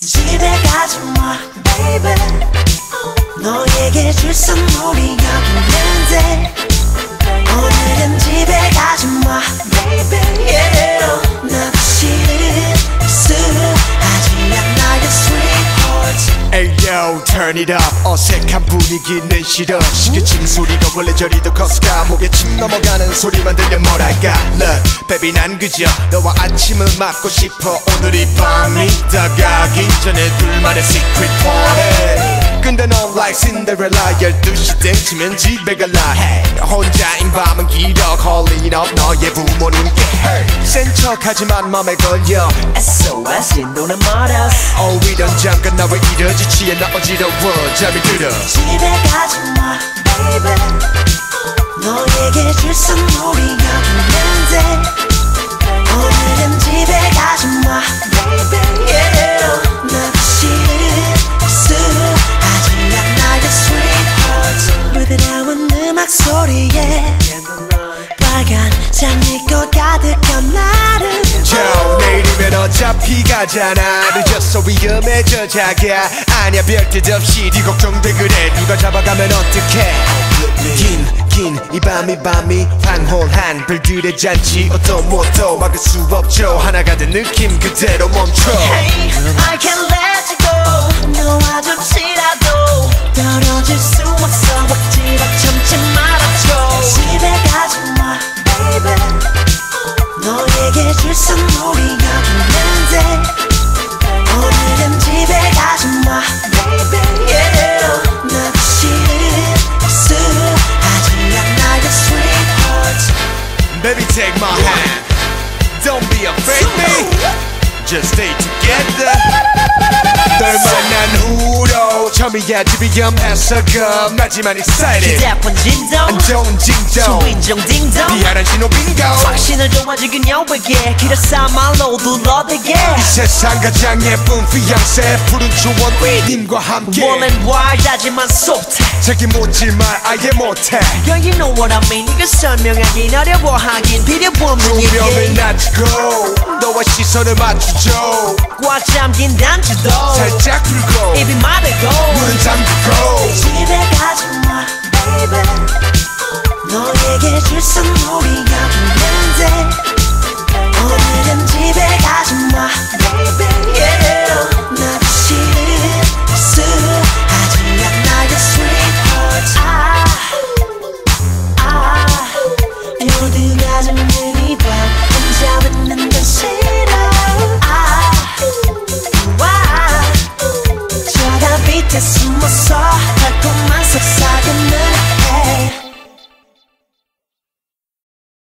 집에 가지 마 baby. 너에게 줄 선물이 여기 있는데 오늘은 집에 가지 마 Ayo turn it up. 어색한 분위기는 싫어. 시계침 소리가 원래 저리도 커스가 목에 침 넘어가는 소리만 들려 뭐랄까? Look baby 난 그저 너와 아침을 맞고 싶어. 오늘 이 밤이 다가기 전에 둘만의 secret party 근데 넌 like Cinderella. 12시 땡치면 집에 갈라. 해 혼자인 밤은 길어 calling up 너의 부모님께 센 척하지만 맘에 걸려. SOS 인도는 말았어 어 이런 잠깐 나왜 이러지? 취해 나 어지러워. 잠이 들어. 집에 가지마 baby. 너에게 줄 선물이 음악 소리에 빨간 장미꽃 가득한 저 내일이면 어차피 가잖아. 늦었어 위험해져 자기야. 아니야 별뜻 없이 네 걱정돼 그래. 누가 잡아가면 어떡해? 긴긴이 밤이 밤이 황홀한 별들의 잔치. 어떤 뭐도 막을 수 없죠. 하나가 된 느낌 그대로 멈춰. Hey, I can't let take my hand. Don't be afraid, me. Just stay together. Thurman and who 처음이야 집이 위험해서 겁나지만 excited. 휴대폰 진동 안 좋은 징조 주인종 딩동 미안한 신호 빙고 확신을 줘가지고 여에게 길어서 말로 둘러대게. 이 세상 가장 예쁜 fiancé 푸른 초원 님과 함께. 원래는 와이하지만 속태 책임 묻지 말 아예 못해. Yeah you know what I mean. 이거 설명하긴 어려워 하긴. 필요 없는 조명을 얘기 낮추고 너와 시선을 맞추죠. 꽉 잠긴 단추도 살짝 풀고 입이 마르고